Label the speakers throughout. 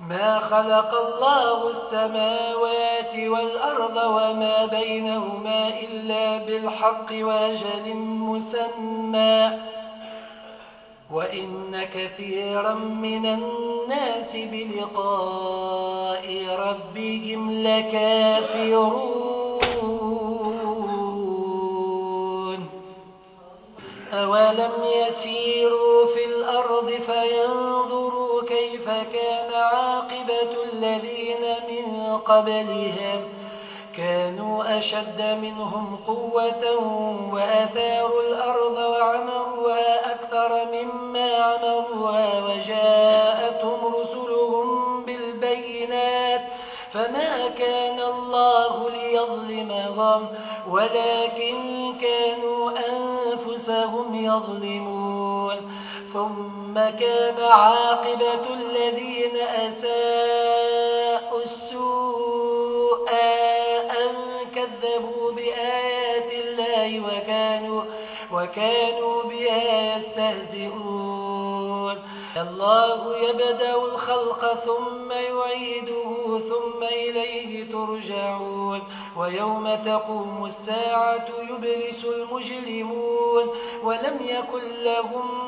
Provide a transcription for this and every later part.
Speaker 1: ما خلق الله السماوات والأرض وما بينهما إلا بالحق وأجل مسمى. وإن كثيرا من الناس بلقاء ربهم لكافرون. أولم يسيروا في الأرض فينظروا كيف كان الذين من قبلهم كانوا أشد منهم قوة وأثاروا الأرض وعمروها أكثر مما عمروها وجاءتهم رسلهم بالبينات فما كان الله ليظلمهم ولكن كانوا أنفسهم يظلمون ثم كان عاقبة الذين أساءوا الله وكانوا, وكانوا بها يستهزئون. الله يبدأ الخلق ثم يعيده ثم إليه ترجعون. ويوم تقوم الساعة يبرس المجرمون. ولم يكن لهم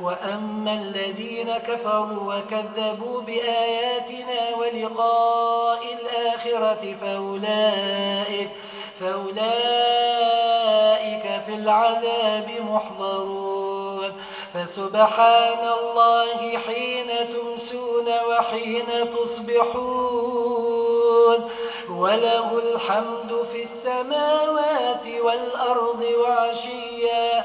Speaker 1: وأما الذين كفروا وكذبوا بآياتنا ولقاء الآخرة فأولئك, فأولئك في العذاب محضرون. فسبحان الله حين تمسون وحين تصبحون. وله الحمد في السماوات والأرض وعشيا.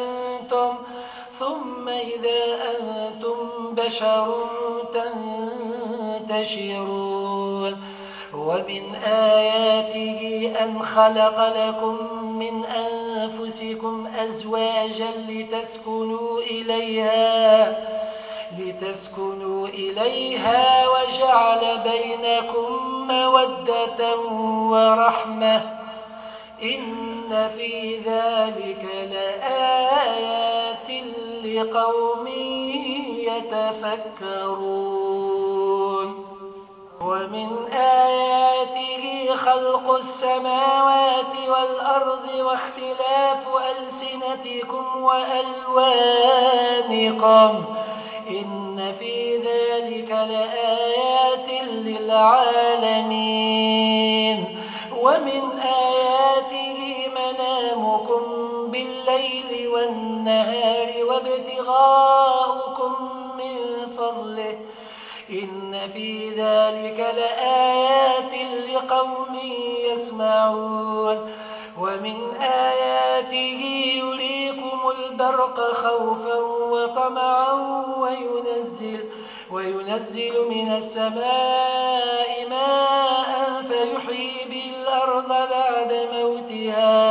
Speaker 1: إذا أنتم بشر تنتشرون. ومن آياته أن خلق لكم من أنفسكم أزواجا لتسكنوا إليها لتسكنوا إليها وجعل بينكم مودة ورحمة. إن في ذلك لآيات لقوم يتفكرون. ومن آياته خلق السماوات والأرض واختلاف ألسنتكم وألوانكم. إن في ذلك لآيات للعالمين. ومن آياته بالليل والنهار وابتغاؤكم من فضله. إن في ذلك لآيات لقوم يسمعون. ومن آياته يريكم البرق خوفا وطمعا وينزل, وينزل من السماء ماء فيحيي بالأرض بعد موتها.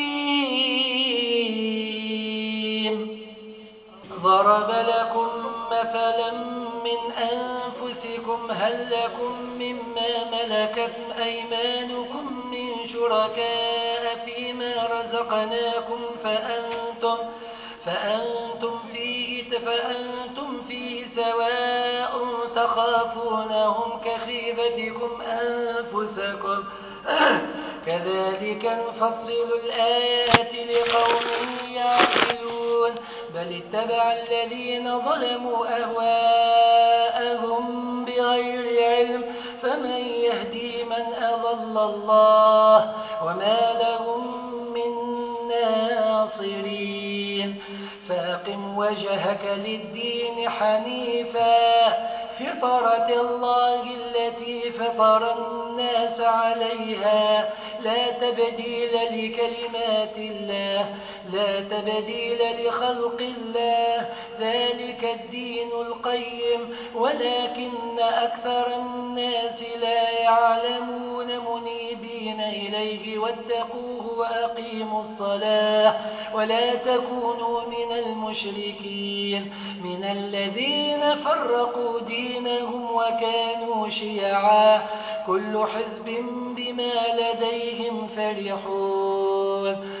Speaker 1: ضرب لكم مثلا من أنفسكم هل لكم مما ملكت أيمانكم من شركاء فيما رزقناكم فأنتم, فأنتم, فيه, فأنتم فيه سواء تخافونهم كخيفتكم أنفسكم. كذلك نفصل الآيات لقوم يعقلون بل اتبع الذين ظلموا أهواءهم بغير علم فمن يهدي من أضل الله وما لهم من ناصرين. فاقم وجهك للدين حنيفا. فطرة الله التي فطر الناس عليها. لا تبديل لكلمات الله لا تبديل لخلق الله. ذلك الدين القيم ولكن أكثر الناس لا يعلمون منيبين إليه. واتقوه وأقيموا الصلاة ولا تكونوا من المشركين. من الذين فرقوا دينهم وكانوا شيعا. كل حزب بما لديهم فرحون.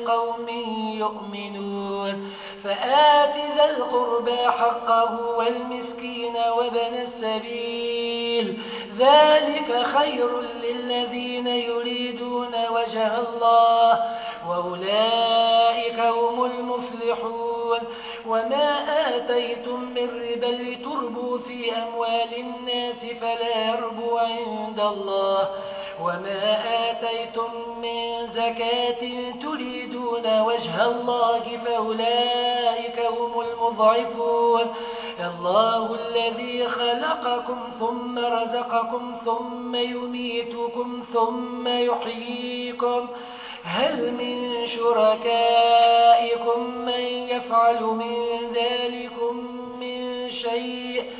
Speaker 1: لقوم يؤمنون فآت ذا القربى حقه والمسكين وابن السبيل. ذلك خير للذين يريدون وجه الله وأولئك هم المفلحون. وما آتيتم من ربا لتربوا في أموال الناس فلا يربو عند الله. وما آتيتم من زكاة تريدون وجه الله فأولئك هم المضعفون الله الذي خلقكم ثم رزقكم ثم يميتكم ثم يحييكم هل من شركائكم من يفعل من ذلكم من شيء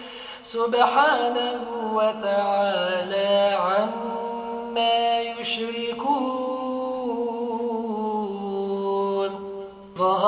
Speaker 1: سبحانه وتعالى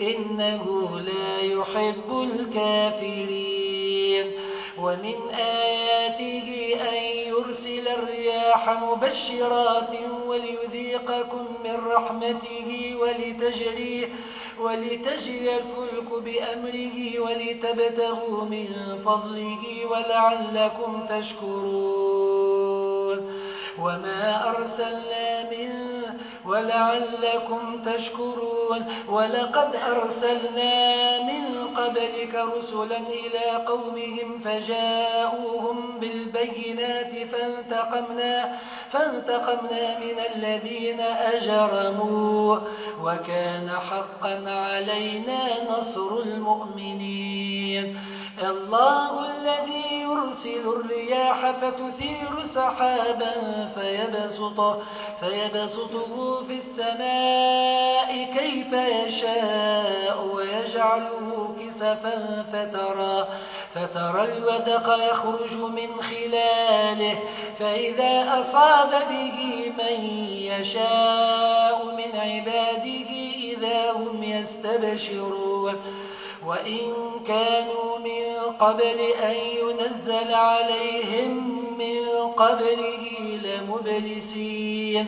Speaker 1: إنه لا يحب الكافرين. ومن آياته أن يرسل الرياح مبشرات وليذيقكم من رحمته ولتجري, ولتجري الفلك بأمره ولتبتغوا من فضله ولعلكم تشكرون. وما أرسلنا من ولعلكم تشكرون. ولقد أرسلنا من قبلك رسلا إلى قومهم فجاءوهم بالبينات فانتقمنا, فانتقمنا من الذين أجرموا. وكان حقا علينا نصر المؤمنين. الله الذي يرسل الرياح فتثير سحابا فيبسطه, فيبسطه في السماء كيف يشاء ويجعله كسفا فترى, فترى الودق يخرج من خلاله فإذا أصاب به من يشاء من عباده إذا هم يستبشرون وإن كانوا من قبل أن ينزل عليهم من قبله لمبلسين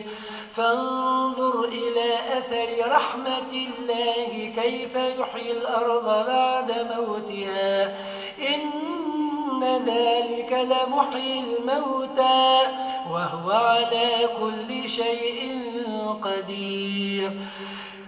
Speaker 1: فانظر إلى أثر رحمة الله كيف يحيي الأرض بعد موتها إن ذلك لمحيي الموتى وهو على كل شيء قدير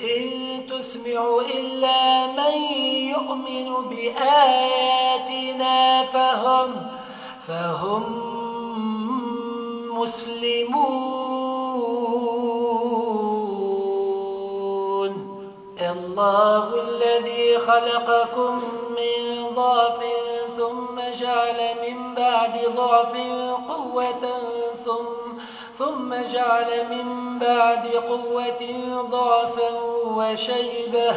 Speaker 1: إن تسمع إلا من يؤمن بآياتنا فهم, فهم مسلمون. الله الذي خلقكم من ضعف ثم جعل من بعد ضعف قوة ثم ثم جعل من بعد قوة ضعفا وشيبة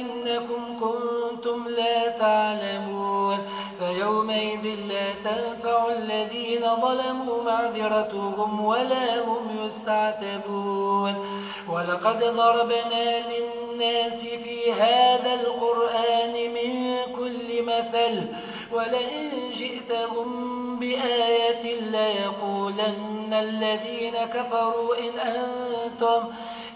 Speaker 1: ولكنكم كنتم لا تعلمون فيومئذ لا تنفع الذين ظلموا معذرتهم ولا هم يستعتبون ولقد ضربنا للناس في هذا القرآن من كل مثل ولئن جئتهم بآية ليقولن الذين كفروا إن أنتم